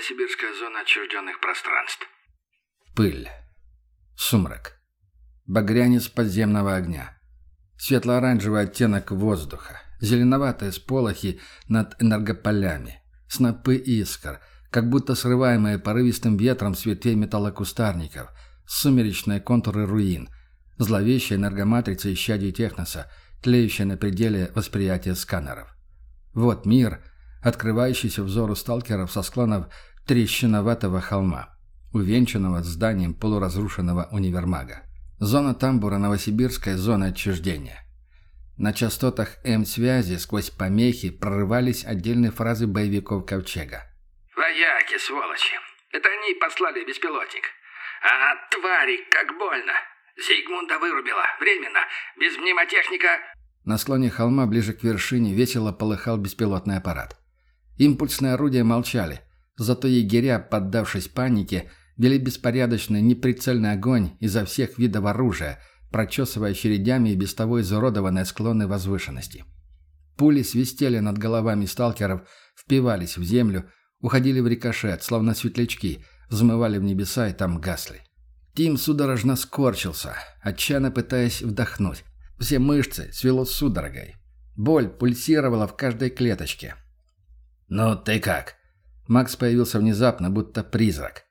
Новосибирская зона отчужденных пространств. Пыль. Сумрак. Багрянец подземного огня. Светло-оранжевый оттенок воздуха. Зеленоватые сполохи над энергополями. Снопы искр, как будто срываемые порывистым ветром с металлокустарников. Сумеречные контуры руин. Зловещая энергоматрица исчадий техноса, тлеющая на пределе восприятия сканеров. Вот мир, открывающийся взору сталкеров со склонов трещиноватого холма, увенчанного зданием полуразрушенного универмага. Зона тамбура Новосибирская зона отчуждения. На частотах М-связи сквозь помехи прорывались отдельные фразы боевиков Ковчега. «Вояки, сволочи! Это они послали беспилотник. А, твари, как больно! Зигмунда вырубила. Временно. Без мнемотехника...» На склоне холма ближе к вершине весело полыхал беспилотный аппарат. Импульсные орудия молчали, зато егеря, поддавшись панике, вели беспорядочный, неприцельный огонь изо всех видов оружия, прочесывая очередями и без того изуродованные склоны возвышенности. Пули свистели над головами сталкеров, впивались в землю, уходили в рикошет, словно светлячки, взмывали в небеса и там гасли. Тим судорожно скорчился, отчаянно пытаясь вдохнуть. Все мышцы свело судорогой. Боль пульсировала в каждой клеточке. «Ну, ты как?» Макс появился внезапно, будто призрак.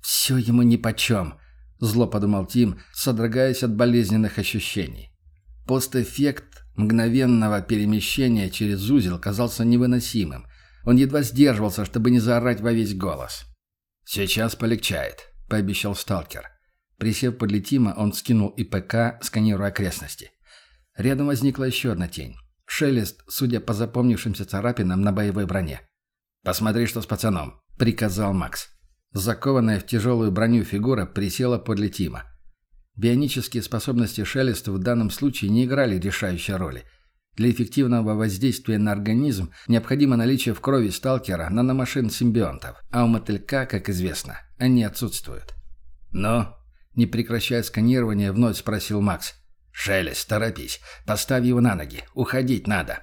«Все ему нипочем», — зло подумал Тим, содрогаясь от болезненных ощущений. Постэффект мгновенного перемещения через узел казался невыносимым. Он едва сдерживался, чтобы не заорать во весь голос. «Сейчас полегчает», — пообещал сталкер. Присев подле Тима, он скинул ИПК, сканируя окрестности. Рядом возникла еще одна тень. Шелест, судя по запомнившимся царапинам на боевой броне. «Посмотри, что с пацаном», — приказал Макс. Закованная в тяжелую броню фигура присела подле Тима. Бионические способности Шелеста в данном случае не играли решающей роли. Для эффективного воздействия на организм необходимо наличие в крови сталкера наномашин-симбионтов, а у мотылька, как известно, они отсутствуют. «Ну?» — не прекращая сканирование, вновь спросил Макс. «Шелест, торопись. Поставь его на ноги. Уходить надо».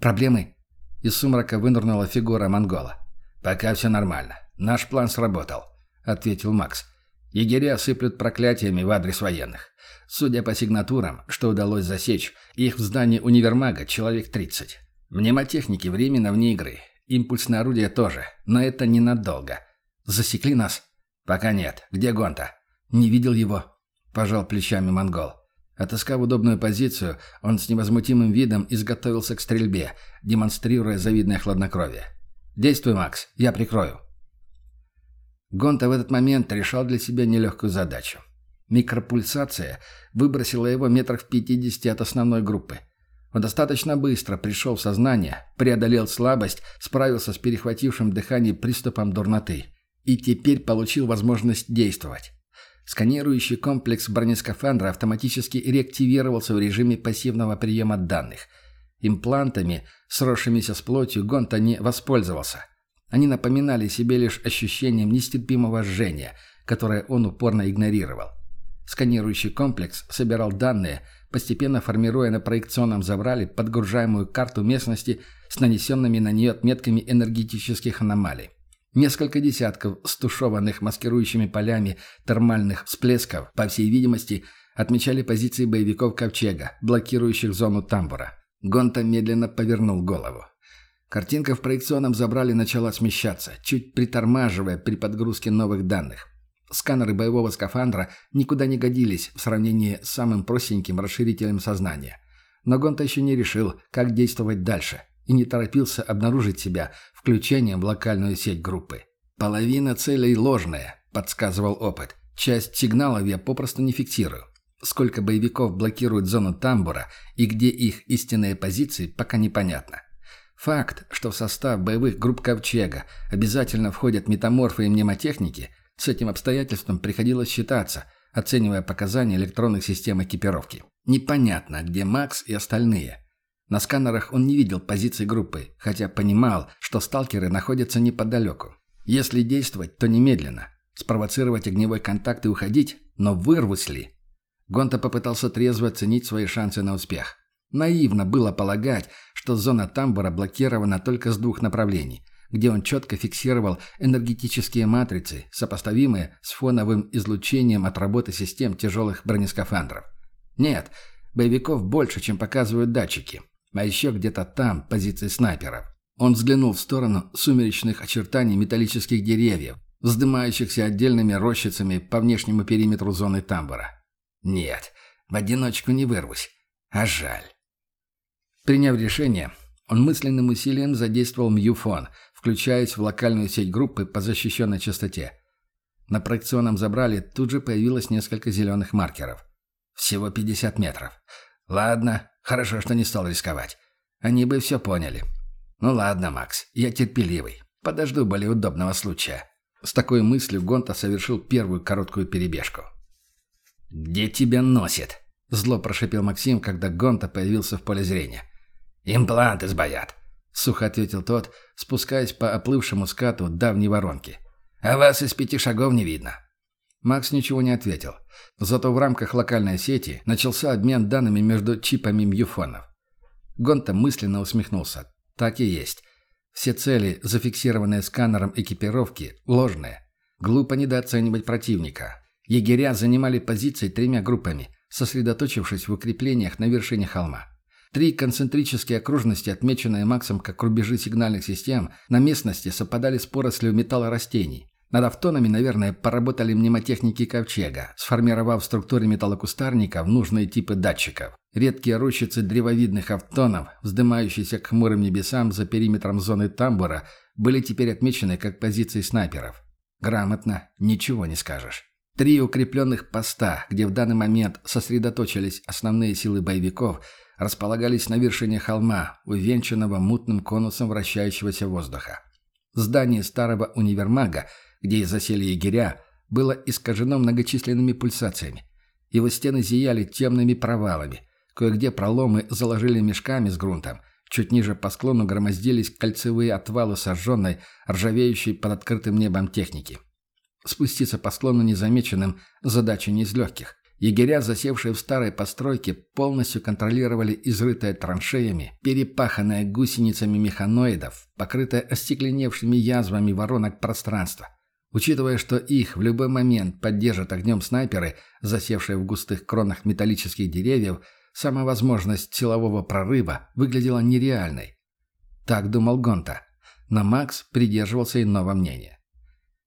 «Проблемы?» Из сумрака вынырнула фигура монгола. «Пока все нормально. Наш план сработал», — ответил Макс. «Егеря сыплют проклятиями в адрес военных. Судя по сигнатурам, что удалось засечь, их в здании универмага человек 30. Мнемотехники временно вне игры. Импульсное орудие тоже, но это ненадолго. Засекли нас? Пока нет. Где Гонта? Не видел его. Пожал плечами монгол. Отыскав удобную позицию, он с невозмутимым видом изготовился к стрельбе, демонстрируя завидное хладнокровие. «Действуй, Макс, я прикрою». Гонта в этот момент решал для себя нелегкую задачу. Микропульсация выбросила его метрах в 50 от основной группы. Он достаточно быстро пришел в сознание, преодолел слабость, справился с перехватившим дыхание приступом дурноты и теперь получил возможность действовать. Сканирующий комплекс бронескафандра автоматически реактивировался в режиме пассивного приема данных. Имплантами, сросшимися с плотью, Гонта не воспользовался. Они напоминали себе лишь ощущением нестерпимого жжения, которое он упорно игнорировал. Сканирующий комплекс собирал данные, постепенно формируя на проекционном забрале подгружаемую карту местности с нанесенными на нее отметками энергетических аномалий. Несколько десятков стушеванных маскирующими полями термальных всплесков, по всей видимости, отмечали позиции боевиков Ковчега, блокирующих зону тамбура. Гонта медленно повернул голову. Картинка в проекционном забрали начала смещаться, чуть притормаживая при подгрузке новых данных. Сканеры боевого скафандра никуда не годились в сравнении с самым простеньким расширителем сознания. Но Гонта еще не решил, как действовать дальше и не торопился обнаружить себя включением в локальную сеть группы. «Половина целей ложная», — подсказывал опыт. «Часть сигналов я попросту не фиксирую. Сколько боевиков блокируют зону тамбура и где их истинные позиции, пока непонятно. Факт, что в состав боевых групп Ковчега обязательно входят метаморфы и мнемотехники, с этим обстоятельством приходилось считаться, оценивая показания электронных систем экипировки. Непонятно, где Макс и остальные. На сканерах он не видел позиций группы, хотя понимал, что сталкеры находятся неподалеку. Если действовать, то немедленно. Спровоцировать огневой контакт и уходить, но вырвусь ли? Гонта попытался трезво оценить свои шансы на успех. Наивно было полагать, что зона тамбура блокирована только с двух направлений где он четко фиксировал энергетические матрицы, сопоставимые с фоновым излучением от работы систем тяжелых бронескафандров. Нет, боевиков больше, чем показывают датчики. А еще где-то там позиции снайперов. Он взглянул в сторону сумеречных очертаний металлических деревьев, вздымающихся отдельными рощицами по внешнему периметру зоны тамбура. Нет, в одиночку не вырвусь. А жаль. Приняв решение, он мысленным усилием задействовал мьюфон, включаясь в локальную сеть группы по защищенной частоте. На проекционном забрале тут же появилось несколько зеленых маркеров. Всего 50 метров. Ладно, хорошо, что не стал рисковать. Они бы все поняли. Ну ладно, Макс, я терпеливый. Подожду более удобного случая. С такой мыслью Гонта совершил первую короткую перебежку. «Где тебя носит?» — зло прошипел Максим, когда Гонта появился в поле зрения. «Импланты сбоят», — сухо ответил тот, спускаясь по оплывшему скату давней воронки. «А вас из пяти шагов не видно». Макс ничего не ответил. Зато в рамках локальной сети начался обмен данными между чипами мьюфонов. Гонта мысленно усмехнулся. Так и есть. Все цели, зафиксированные сканером экипировки, ложные. Глупо недооценивать противника. Егеря занимали позиции тремя группами, сосредоточившись в укреплениях на вершине холма. Три концентрические окружности, отмеченные Максом как рубежи сигнальных систем, на местности совпадали с порослью металлорастений. Над автонами, наверное, поработали мнемотехники Ковчега, сформировав в структуре металлокустарников нужные типы датчиков. Редкие рощицы древовидных автонов, вздымающиеся к хмурым небесам за периметром зоны тамбура, были теперь отмечены как позиции снайперов. Грамотно, ничего не скажешь. Три укрепленных поста, где в данный момент сосредоточились основные силы боевиков, располагались на вершине холма, увенчанного мутным конусом вращающегося воздуха. Здание старого универмага – где засели егеря, было искажено многочисленными пульсациями. Его стены зияли темными провалами. Кое-где проломы заложили мешками с грунтом. Чуть ниже по склону громоздились кольцевые отвалы сожженной, ржавеющей под открытым небом техники. Спуститься по склону незамеченным – задача не из легких. Егеря, засевшие в старой постройке, полностью контролировали изрытое траншеями, перепаханное гусеницами механоидов, покрытое остекленевшими язвами воронок пространства. Учитывая, что их в любой момент поддержат огнем снайперы, засевшие в густых кронах металлических деревьев, сама возможность силового прорыва выглядела нереальной. Так думал Гонта. Но Макс придерживался иного мнения.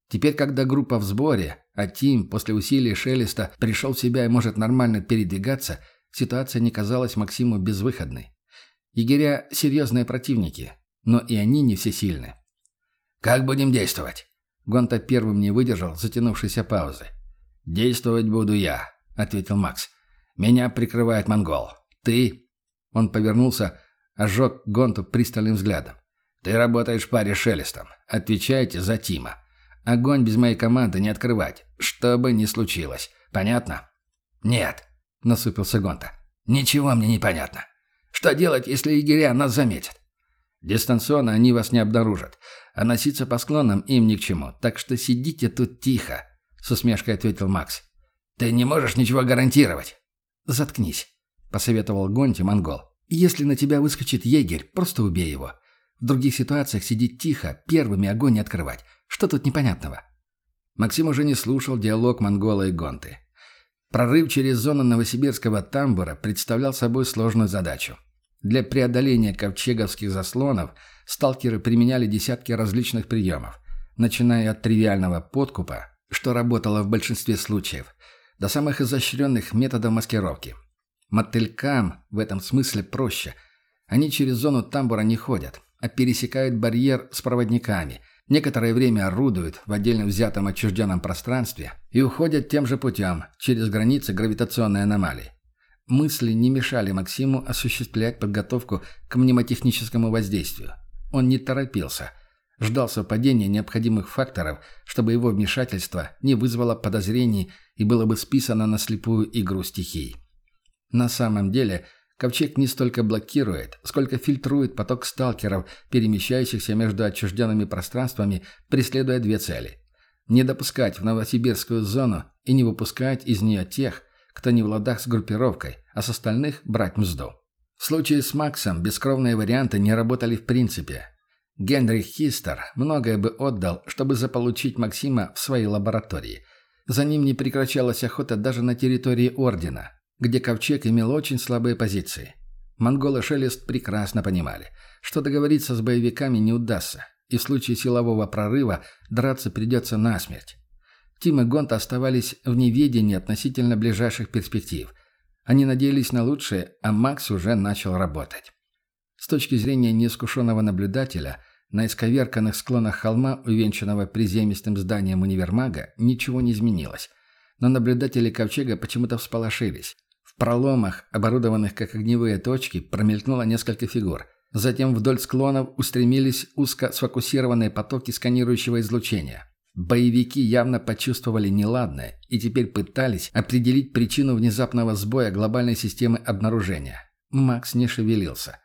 Теперь, когда группа в сборе, а Тим после усилий Шелеста пришел в себя и может нормально передвигаться, ситуация не казалась Максиму безвыходной. Егеря – серьезные противники, но и они не всесильны. «Как будем действовать?» Гонта первым не выдержал затянувшейся паузы. «Действовать буду я», — ответил Макс. «Меня прикрывает монгол. Ты...» Он повернулся, ожег Гонту пристальным взглядом. «Ты работаешь в паре Шелестом. Отвечаете за Тима. Огонь без моей команды не открывать, что бы ни случилось. Понятно?» «Нет», — насупился Гонта. «Ничего мне не понятно. Что делать, если егеря нас заметят?» «Дистанционно они вас не обнаружат а носиться по склонам им ни к чему. Так что сидите тут тихо», — с усмешкой ответил Макс. «Ты не можешь ничего гарантировать». «Заткнись», — посоветовал Гонти монгол. «Если на тебя выскочит егерь, просто убей его. В других ситуациях сидеть тихо, первыми огонь не открывать. Что тут непонятного?» Максим уже не слушал диалог монгола и Гонты. Прорыв через зону новосибирского тамбура представлял собой сложную задачу. Для преодоления ковчеговских заслонов сталкеры применяли десятки различных приемов, начиная от тривиального подкупа, что работало в большинстве случаев, до самых изощренных методов маскировки. Мотылькам в этом смысле проще. Они через зону тамбура не ходят, а пересекают барьер с проводниками, некоторое время орудуют в отдельно взятом отчужденном пространстве и уходят тем же путем, через границы гравитационной аномалии. Мысли не мешали Максиму осуществлять подготовку к мнемотехническому воздействию. Он не торопился. Ждал совпадения необходимых факторов, чтобы его вмешательство не вызвало подозрений и было бы списано на слепую игру стихий. На самом деле, Ковчег не столько блокирует, сколько фильтрует поток сталкеров, перемещающихся между отчужденными пространствами, преследуя две цели. Не допускать в новосибирскую зону и не выпускать из нее тех, кто не в ладах с группировкой, а с остальных брать мзду. В случае с Максом бескровные варианты не работали в принципе. Генрих Хистер многое бы отдал, чтобы заполучить Максима в своей лаборатории. За ним не прекращалась охота даже на территории Ордена, где Ковчег имел очень слабые позиции. Монголы Шелест прекрасно понимали, что договориться с боевиками не удастся, и в случае силового прорыва драться придется насмерть. Тим и Гонт оставались в неведении относительно ближайших перспектив. Они надеялись на лучшее, а Макс уже начал работать. С точки зрения неискушенного наблюдателя, на исковерканных склонах холма, увенчанного приземистым зданием универмага, ничего не изменилось. Но наблюдатели ковчега почему-то всполошились. В проломах, оборудованных как огневые точки, промелькнуло несколько фигур. Затем вдоль склонов устремились узко сфокусированные потоки сканирующего излучения. Боевики явно почувствовали неладное и теперь пытались определить причину внезапного сбоя глобальной системы обнаружения. Макс не шевелился.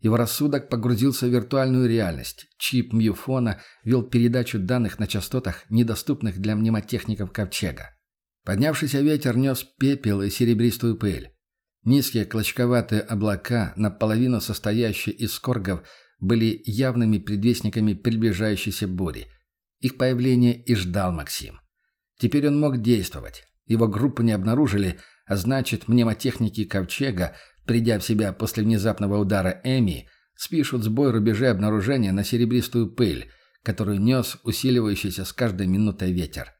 Его рассудок погрузился в виртуальную реальность. Чип Мьюфона вел передачу данных на частотах, недоступных для мнемотехников Ковчега. Поднявшийся ветер нес пепел и серебристую пыль. Низкие клочковатые облака, наполовину состоящие из скоргов, были явными предвестниками приближающейся бури. Их появление и ждал Максим. Теперь он мог действовать. Его группу не обнаружили, а значит, мнемотехники Ковчега, придя в себя после внезапного удара Эми, спишут сбой рубежей обнаружения на серебристую пыль, которую нес усиливающийся с каждой минутой ветер.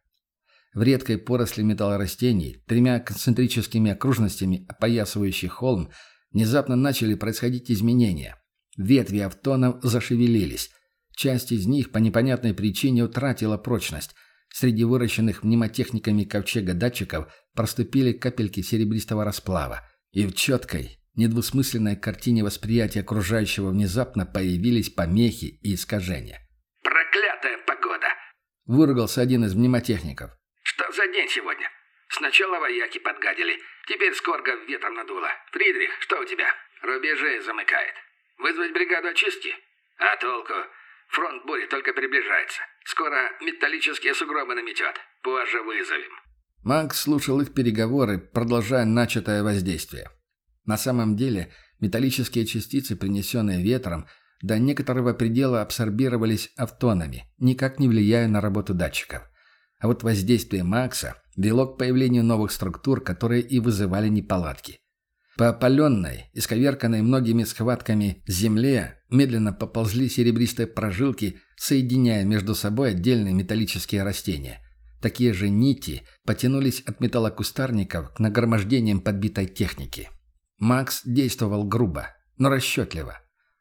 В редкой поросли металлорастений, тремя концентрическими окружностями опоясывающий холм, внезапно начали происходить изменения. Ветви автонов зашевелились. Часть из них по непонятной причине утратила прочность. Среди выращенных мнемотехниками ковчега датчиков проступили капельки серебристого расплава. И в четкой, недвусмысленной картине восприятия окружающего внезапно появились помехи и искажения. «Проклятая погода!» – выругался один из мнемотехников. Что за день сегодня? Сначала вояки подгадили, теперь скорга ветром надуло. Фридрих, что у тебя? Рубежи замыкает. Вызвать бригаду очистки? А толку? Фронт бури только приближается. Скоро металлические сугробы наметет. Позже вызовем. Макс слушал их переговоры, продолжая начатое воздействие. На самом деле, металлические частицы, принесенные ветром, до некоторого предела абсорбировались автонами, никак не влияя на работу датчиков. А вот воздействие Макса вело к появлению новых структур, которые и вызывали неполадки. По опаленной, исковерканной многими схватками земле медленно поползли серебристые прожилки, соединяя между собой отдельные металлические растения. Такие же нити потянулись от металлокустарников к нагромождениям подбитой техники. Макс действовал грубо, но расчетливо.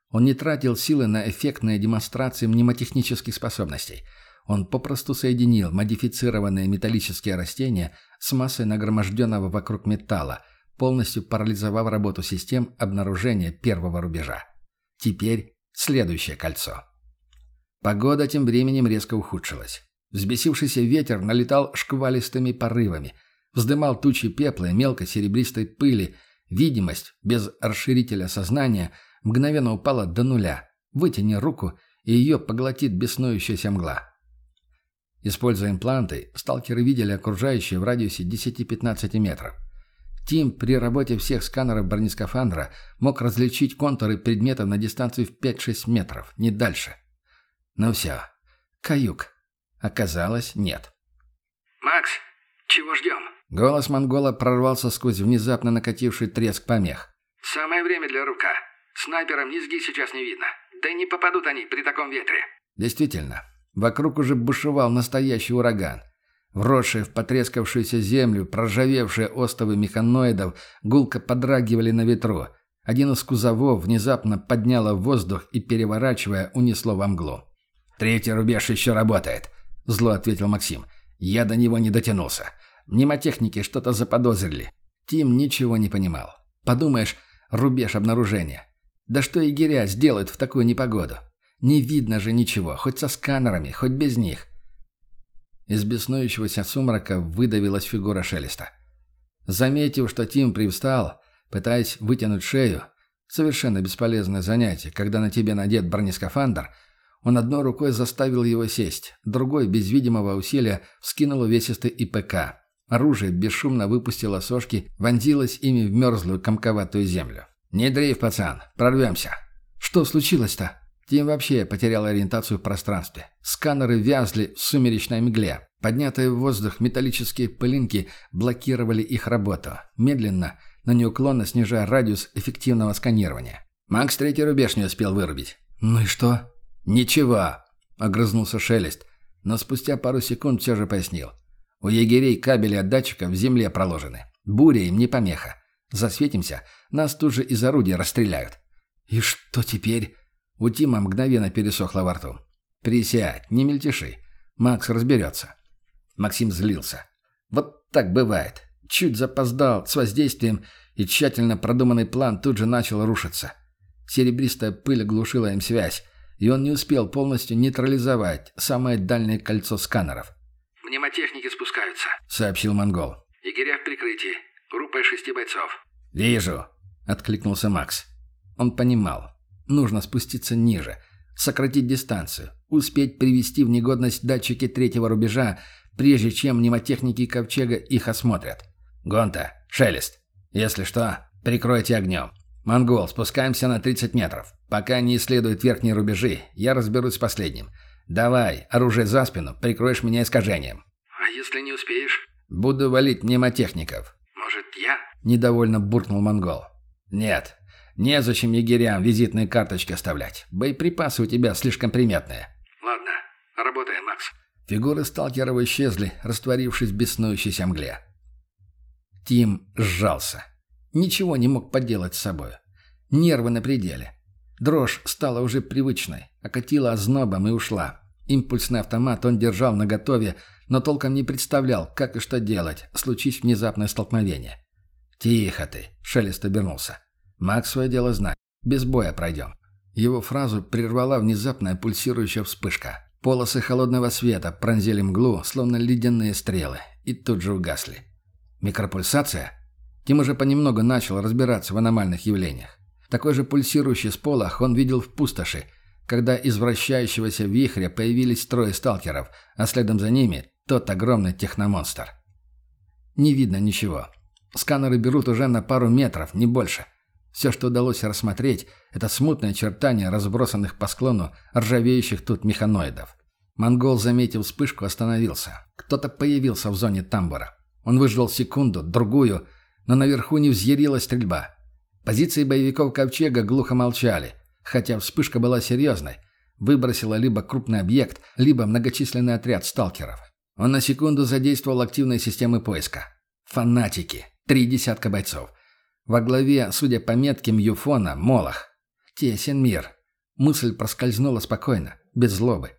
Он не тратил силы на эффектные демонстрации мнемотехнических способностей – он попросту соединил модифицированные металлические растения с массой нагроможденного вокруг металла, полностью парализовав работу систем обнаружения первого рубежа. Теперь следующее кольцо. Погода тем временем резко ухудшилась. Взбесившийся ветер налетал шквалистыми порывами, вздымал тучи пепла и мелкой серебристой пыли, видимость без расширителя сознания мгновенно упала до нуля. Вытяни руку, и ее поглотит беснующаяся мгла. Используя импланты, сталкеры видели окружающее в радиусе 10-15 метров. Тим при работе всех сканеров бронескафандра мог различить контуры предметов на дистанцию в 5-6 метров, не дальше. Ну все. Каюк. Оказалось, нет. «Макс, чего ждем?» Голос монгола прорвался сквозь внезапно накативший треск помех. «Самое время для рука. Снайперам низги сейчас не видно. Да и не попадут они при таком ветре». Действительно, Вокруг уже бушевал настоящий ураган. Вросшие в потрескавшуюся землю, проржавевшие остовы механоидов гулко подрагивали на ветру. Один из кузовов внезапно подняло в воздух и, переворачивая, унесло во мглу. «Третий рубеж еще работает», — зло ответил Максим. «Я до него не дотянулся. Мнемотехники что-то заподозрили». Тим ничего не понимал. «Подумаешь, рубеж обнаружения. Да что егеря сделают в такую непогоду?» Не видно же ничего, хоть со сканерами, хоть без них. Из беснующегося сумрака выдавилась фигура Шелеста. Заметив, что Тим привстал, пытаясь вытянуть шею, совершенно бесполезное занятие, когда на тебе надет бронескафандр, он одной рукой заставил его сесть, другой, без видимого усилия, вскинул увесистый ИПК. Оружие бесшумно выпустило сошки, вонзилось ими в мерзлую комковатую землю. «Не дрейф, пацан, прорвемся!» «Что случилось-то?» Тим вообще потерял ориентацию в пространстве. Сканеры вязли в сумеречной мгле. Поднятые в воздух металлические пылинки блокировали их работу, медленно, но неуклонно снижая радиус эффективного сканирования. Макс третий рубеж не успел вырубить. «Ну и что?» «Ничего», — огрызнулся Шелест, но спустя пару секунд все же пояснил. «У егерей кабели от датчиков в земле проложены. Буря им не помеха. Засветимся, нас тут же из орудия расстреляют». «И что теперь?» У Тима мгновенно пересохло во рту. «Присядь, не мельтеши. Макс разберется». Максим злился. «Вот так бывает. Чуть запоздал с воздействием, и тщательно продуманный план тут же начал рушиться. Серебристая пыль глушила им связь, и он не успел полностью нейтрализовать самое дальнее кольцо сканеров. «Мнемотехники спускаются», — сообщил монгол. «Егеря в прикрытии. Группа из шести бойцов». «Вижу», — откликнулся Макс. Он понимал. Нужно спуститься ниже, сократить дистанцию, успеть привести в негодность датчики третьего рубежа, прежде чем мнемотехники Ковчега их осмотрят. «Гонта, Шелест, если что, прикройте огнем. Монгол, спускаемся на 30 метров. Пока не исследуют верхние рубежи, я разберусь с последним. Давай, оружие за спину, прикроешь меня искажением». «А если не успеешь?» «Буду валить мнемотехников». «Может, я?» – недовольно буркнул монгол. «Нет, Незачем егерям визитные карточки оставлять. Боеприпасы у тебя слишком приметные. Ладно, работаем, Макс. Фигуры сталкеров исчезли, растворившись в беснующейся мгле. Тим сжался. Ничего не мог поделать с собой. Нервы на пределе. Дрожь стала уже привычной, окатила ознобом и ушла. Импульсный автомат он держал наготове, но толком не представлял, как и что делать, случись внезапное столкновение. «Тихо ты!» — Шелест обернулся. Макс свое дело знает. Без боя пройдем». Его фразу прервала внезапная пульсирующая вспышка. Полосы холодного света пронзили мглу, словно ледяные стрелы, и тут же угасли. Микропульсация? Тим уже понемногу начал разбираться в аномальных явлениях. Такой же пульсирующий сполох он видел в пустоши, когда из вращающегося вихря появились трое сталкеров, а следом за ними тот огромный техномонстр. Не видно ничего. Сканеры берут уже на пару метров, не больше. Все, что удалось рассмотреть, это смутные очертания разбросанных по склону ржавеющих тут механоидов. Монгол, заметив вспышку, остановился. Кто-то появился в зоне тамбура. Он выждал секунду, другую, но наверху не взъярилась стрельба. Позиции боевиков Ковчега глухо молчали, хотя вспышка была серьезной. Выбросила либо крупный объект, либо многочисленный отряд сталкеров. Он на секунду задействовал активные системы поиска. Фанатики. Три десятка бойцов. Во главе, судя по метким Юфона, Молох. Тесен мир. Мысль проскользнула спокойно, без злобы.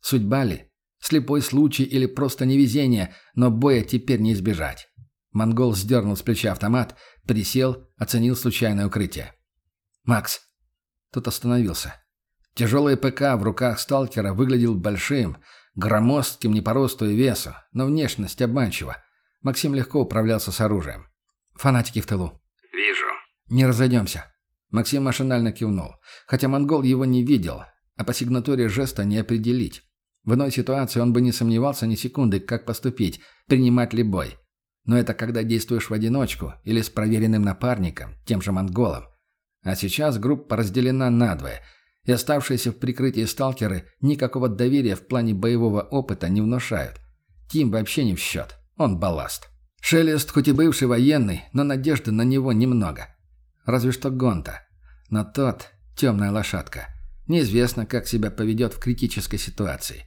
Судьба ли? Слепой случай или просто невезение, но боя теперь не избежать. Монгол сдернул с плеча автомат, присел, оценил случайное укрытие. «Макс». Тут остановился. Тяжелый ПК в руках сталкера выглядел большим, громоздким не по росту и весу, но внешность обманчива. Максим легко управлялся с оружием. Фанатики в тылу. «Не разойдемся». Максим машинально кивнул. Хотя монгол его не видел, а по сигнатуре жеста не определить. В иной ситуации он бы не сомневался ни секунды, как поступить, принимать ли бой. Но это когда действуешь в одиночку или с проверенным напарником, тем же монголом. А сейчас группа разделена надвое, и оставшиеся в прикрытии сталкеры никакого доверия в плане боевого опыта не внушают. Тим вообще не в счет, он балласт. Шелест хоть и бывший военный, но надежды на него немного. Разве что Гонта. Но тот – темная лошадка. Неизвестно, как себя поведет в критической ситуации.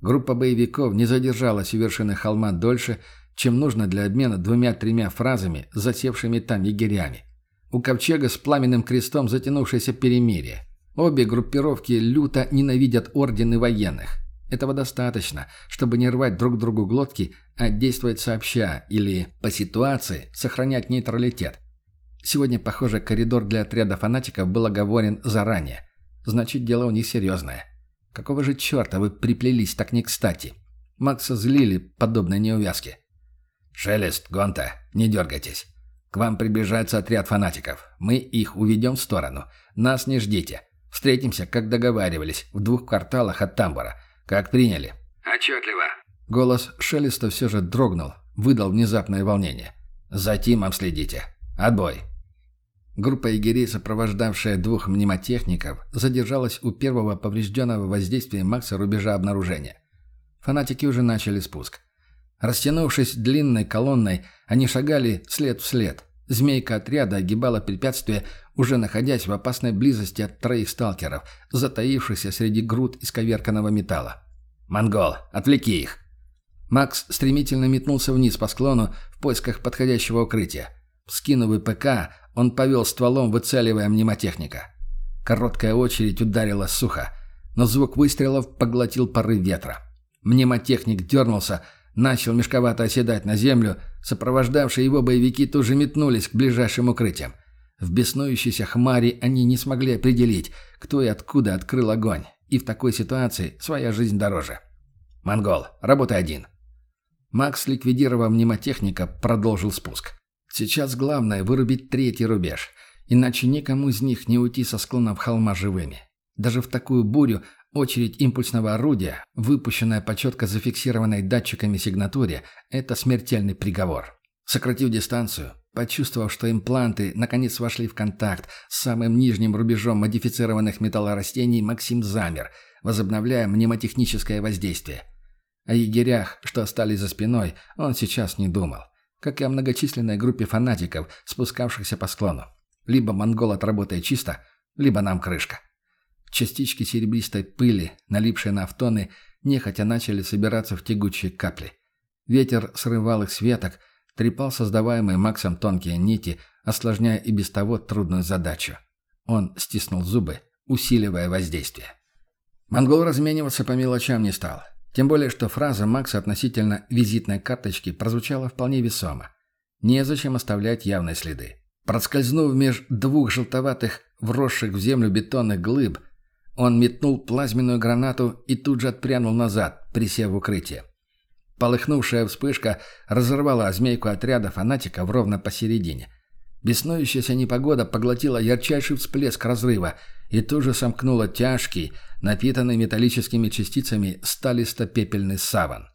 Группа боевиков не задержалась у вершины холма дольше, чем нужно для обмена двумя-тремя фразами засевшими там егерями. У Ковчега с пламенным крестом затянувшееся перемирие. Обе группировки люто ненавидят ордены военных. Этого достаточно, чтобы не рвать друг другу глотки, а действовать сообща или, по ситуации, сохранять нейтралитет. Сегодня, похоже, коридор для отряда фанатиков был оговорен заранее. Значит, дело у них серьезное. Какого же черта вы приплелись так не кстати? Макса злили подобной неувязки. «Шелест, Гонта, не дергайтесь. К вам приближается отряд фанатиков. Мы их уведем в сторону. Нас не ждите. Встретимся, как договаривались, в двух кварталах от тамбура. Как приняли?» «Отчетливо». Голос Шелеста все же дрогнул, выдал внезапное волнение. «За Тимом следите. Отбой». Группа егерей, сопровождавшая двух мнемотехников, задержалась у первого поврежденного воздействия Макса рубежа обнаружения. Фанатики уже начали спуск. Растянувшись длинной колонной, они шагали след в след. Змейка отряда огибала препятствие, уже находясь в опасной близости от троих сталкеров, затаившихся среди груд исковерканного металла. «Монгол, отвлеки их!» Макс стремительно метнулся вниз по склону в поисках подходящего укрытия. Скинув ПК, он повел стволом, выцеливая мнемотехника. Короткая очередь ударила сухо, но звук выстрелов поглотил порыв ветра. Мнемотехник дернулся, начал мешковато оседать на землю, сопровождавшие его боевики тоже метнулись к ближайшим укрытиям. В беснующейся хмари они не смогли определить, кто и откуда открыл огонь, и в такой ситуации своя жизнь дороже. «Монгол, работай один». Макс, ликвидировав мнемотехника, продолжил спуск. Сейчас главное вырубить третий рубеж, иначе никому из них не уйти со склонов холма живыми. Даже в такую бурю очередь импульсного орудия, выпущенная по четко зафиксированной датчиками сигнатуре, это смертельный приговор. Сократив дистанцию, почувствовав, что импланты наконец вошли в контакт с самым нижним рубежом модифицированных металлорастений, Максим замер, возобновляя мнемотехническое воздействие. О егерях, что остались за спиной, он сейчас не думал как и о многочисленной группе фанатиков, спускавшихся по склону. Либо монгол отработает чисто, либо нам крышка. Частички серебристой пыли, налипшие на автоны, нехотя начали собираться в тягучие капли. Ветер срывал их с веток, трепал создаваемые Максом тонкие нити, осложняя и без того трудную задачу. Он стиснул зубы, усиливая воздействие. Монгол размениваться по мелочам не стал. Тем более, что фраза Макса относительно визитной карточки прозвучала вполне весомо. Незачем оставлять явные следы. Проскользнув меж двух желтоватых, вросших в землю бетонных глыб, он метнул плазменную гранату и тут же отпрянул назад, присев в укрытие. Полыхнувшая вспышка разорвала змейку отряда фанатиков ровно посередине. Беснующаяся непогода поглотила ярчайший всплеск разрыва и тут же сомкнула тяжкий, напитанный металлическими частицами сталисто-пепельный саван.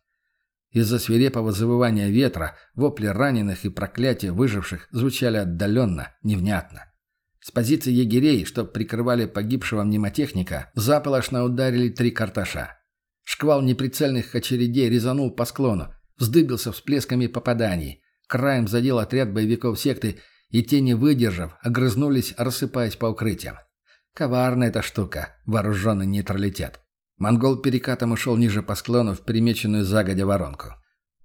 Из-за свирепого завывания ветра вопли раненых и проклятия выживших звучали отдаленно, невнятно. С позиции егерей, что прикрывали погибшего мнемотехника, заполошно ударили три карташа. Шквал неприцельных очередей резанул по склону, вздыбился всплесками попаданий. Краем задел отряд боевиков секты, и те, не выдержав, огрызнулись, рассыпаясь по укрытиям. Коварная эта штука, вооруженный нейтралитет. Монгол перекатом ушел ниже по склону в примеченную загодя воронку.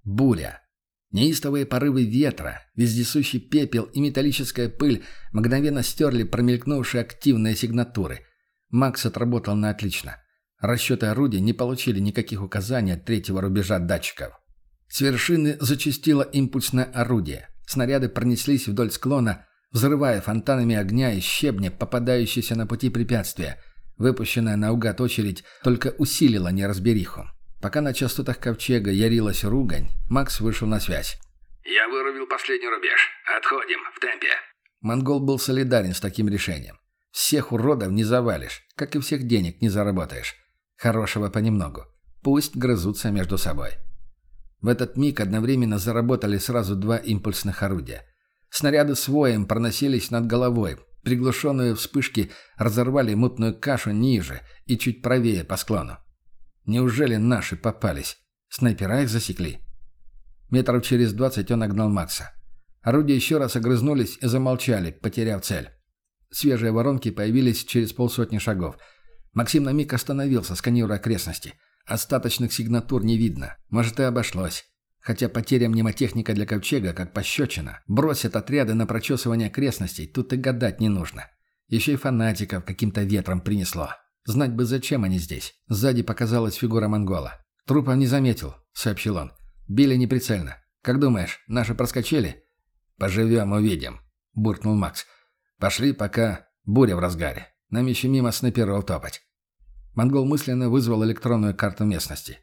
Буря. Неистовые порывы ветра, вездесущий пепел и металлическая пыль мгновенно стерли промелькнувшие активные сигнатуры. Макс отработал на отлично. Расчеты орудия не получили никаких указаний от третьего рубежа датчиков. С вершины зачастило импульсное орудие. Снаряды пронеслись вдоль склона, взрывая фонтанами огня и щебня, попадающиеся на пути препятствия. Выпущенная наугад очередь только усилила неразбериху. Пока на частотах ковчега ярилась ругань, Макс вышел на связь. «Я вырубил последний рубеж. Отходим. В темпе». Монгол был солидарен с таким решением. Всех уродов не завалишь, как и всех денег не заработаешь. Хорошего понемногу. Пусть грызутся между собой. В этот миг одновременно заработали сразу два импульсных орудия. Снаряды с воем проносились над головой. Приглушенные вспышки разорвали мутную кашу ниже и чуть правее по склону. Неужели наши попались? Снайпера их засекли? Метров через двадцать он огнал Макса. Орудия еще раз огрызнулись и замолчали, потеряв цель. Свежие воронки появились через полсотни шагов. Максим на миг остановился, сканируя окрестности. Остаточных сигнатур не видно. Может, и обошлось. Хотя потеря мнемотехника для ковчега, как пощечина, бросят отряды на прочесывание окрестностей, тут и гадать не нужно. Еще и фанатиков каким-то ветром принесло. Знать бы, зачем они здесь. Сзади показалась фигура монгола. «Трупа не заметил», — сообщил он. «Били неприцельно. Как думаешь, наши проскочили?» «Поживем, увидим», — буркнул Макс. «Пошли, пока буря в разгаре. Нам еще мимо снайперов топать». Монгол мысленно вызвал электронную карту местности.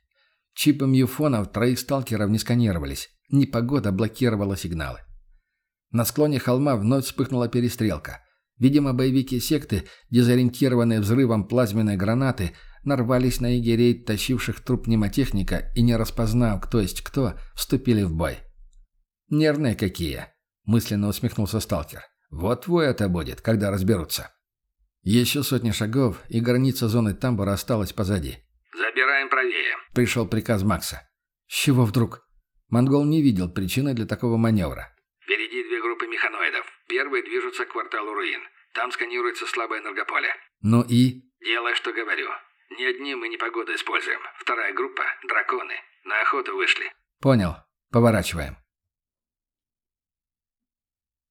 Чипы мьюфонов троих сталкеров не сканировались. Непогода блокировала сигналы. На склоне холма вновь вспыхнула перестрелка. Видимо, боевики секты, дезориентированные взрывом плазменной гранаты, нарвались на егерей, тащивших труп пневмотехника, и, не распознав, кто есть кто, вступили в бой. «Нервные какие!» – мысленно усмехнулся сталкер. Вот твой это будет, когда разберутся. Еще сотни шагов, и граница зоны тамбура осталась позади. «Забираем правее». Пришел приказ Макса. С чего вдруг? Монгол не видел причины для такого маневра. «Впереди две группы механоидов. Первые движутся к кварталу руин. Там сканируется слабое энергополе. Ну и? Делай, что говорю. Ни одни мы непогоду используем. Вторая группа — драконы. На охоту вышли. Понял. Поворачиваем.